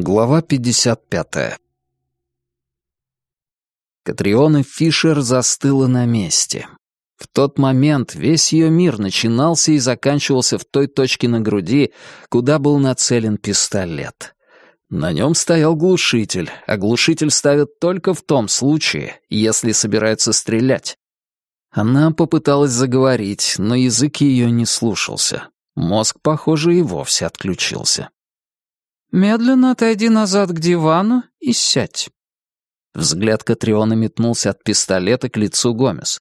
Глава 55. Катриона Фишер застыла на месте. В тот момент весь ее мир начинался и заканчивался в той точке на груди, куда был нацелен пистолет. На нем стоял глушитель, а глушитель ставят только в том случае, если собираются стрелять. Она попыталась заговорить, но язык ее не слушался. Мозг, похоже, и вовсе отключился. Медленно отойди назад к дивану и сядь. Взгляд Катриона метнулся от пистолета к лицу Гомес.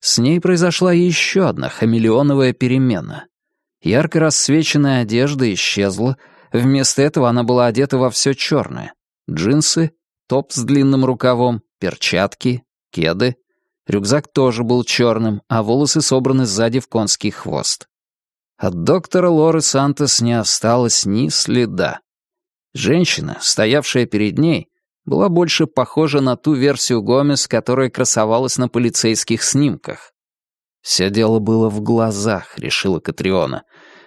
С ней произошла еще одна хамелеоновая перемена. Ярко рассвеченная одежда исчезла, вместо этого она была одета во все черное. Джинсы, топ с длинным рукавом, перчатки, кеды. Рюкзак тоже был черным, а волосы собраны сзади в конский хвост. От доктора Лоры Сантос не осталось ни следа. Женщина, стоявшая перед ней, была больше похожа на ту версию Гомес, которая красовалась на полицейских снимках. Все дело было в глазах, решила Катриона.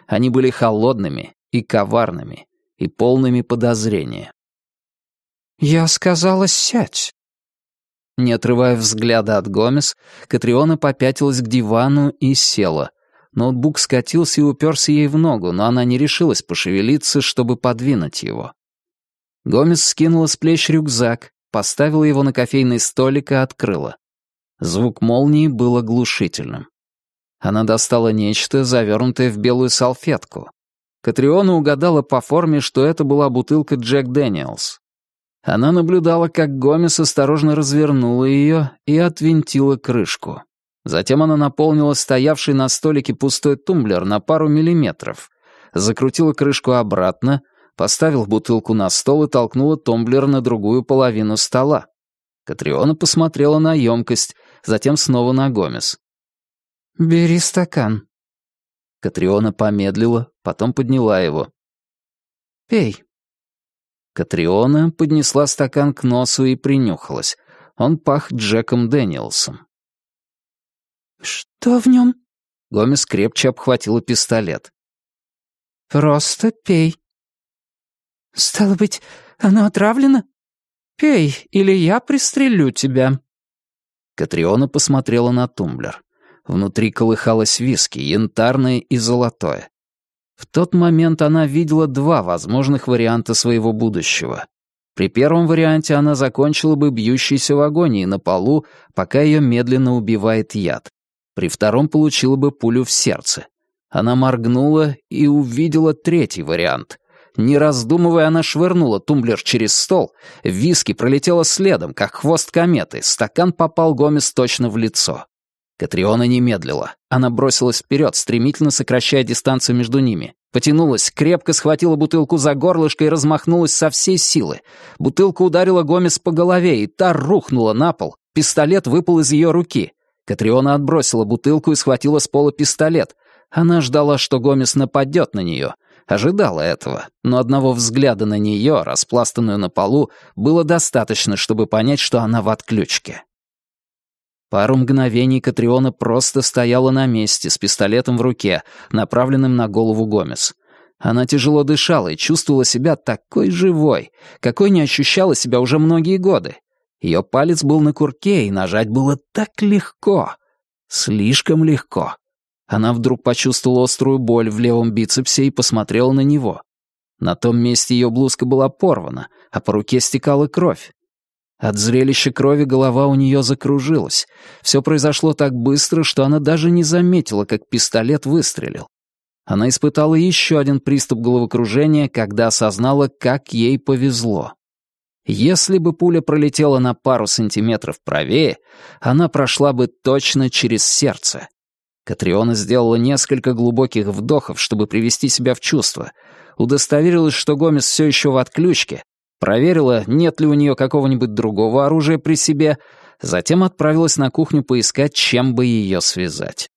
Они были холодными и коварными, и полными подозрения. «Я сказала, сядь!» Не отрывая взгляда от Гомес, Катриона попятилась к дивану и села. Ноутбук скатился и уперся ей в ногу, но она не решилась пошевелиться, чтобы подвинуть его. Гомес скинула с плеч рюкзак, поставила его на кофейный столик и открыла. Звук молнии был оглушительным. Она достала нечто, завернутое в белую салфетку. Катриона угадала по форме, что это была бутылка Jack Daniel's. Она наблюдала, как Гомес осторожно развернула ее и отвинтила крышку. Затем она наполнила стоявший на столике пустой тумблер на пару миллиметров, закрутила крышку обратно, поставила бутылку на стол и толкнула тумблер на другую половину стола. Катриона посмотрела на емкость, затем снова на Гомес. «Бери стакан». Катриона помедлила, потом подняла его. «Пей». Катриона поднесла стакан к носу и принюхалась. Он пах Джеком Дэниелсом. «Что в нем?» Гомес крепче обхватила пистолет. «Просто пей». «Стало быть, оно отравлено? Пей, или я пристрелю тебя». Катриона посмотрела на тумблер. Внутри колыхалось виски, янтарное и золотое. В тот момент она видела два возможных варианта своего будущего. При первом варианте она закончила бы бьющейся в агонии на полу, пока ее медленно убивает яд. При втором получила бы пулю в сердце. Она моргнула и увидела третий вариант. Не раздумывая, она швырнула тумблер через стол, виски пролетела следом, как хвост кометы, стакан попал Гомес точно в лицо. Катриона не медлила. Она бросилась вперед, стремительно сокращая дистанцию между ними. Потянулась, крепко схватила бутылку за горлышко и размахнулась со всей силы. Бутылка ударила Гомес по голове, и та рухнула на пол. Пистолет выпал из ее руки. Катриона отбросила бутылку и схватила с пола пистолет. Она ждала, что Гомес нападет на нее. Ожидала этого, но одного взгляда на нее, распластанную на полу, было достаточно, чтобы понять, что она в отключке. Пару мгновений Катриона просто стояла на месте с пистолетом в руке, направленным на голову Гомес. Она тяжело дышала и чувствовала себя такой живой, какой не ощущала себя уже многие годы. Ее палец был на курке, и нажать было так легко. Слишком легко. Она вдруг почувствовала острую боль в левом бицепсе и посмотрела на него. На том месте ее блузка была порвана, а по руке стекала кровь. От зрелища крови голова у нее закружилась. Все произошло так быстро, что она даже не заметила, как пистолет выстрелил. Она испытала еще один приступ головокружения, когда осознала, как ей повезло. Если бы пуля пролетела на пару сантиметров правее, она прошла бы точно через сердце. Катриона сделала несколько глубоких вдохов, чтобы привести себя в чувство. Удостоверилась, что Гомес все еще в отключке. Проверила, нет ли у нее какого-нибудь другого оружия при себе. Затем отправилась на кухню поискать, чем бы ее связать.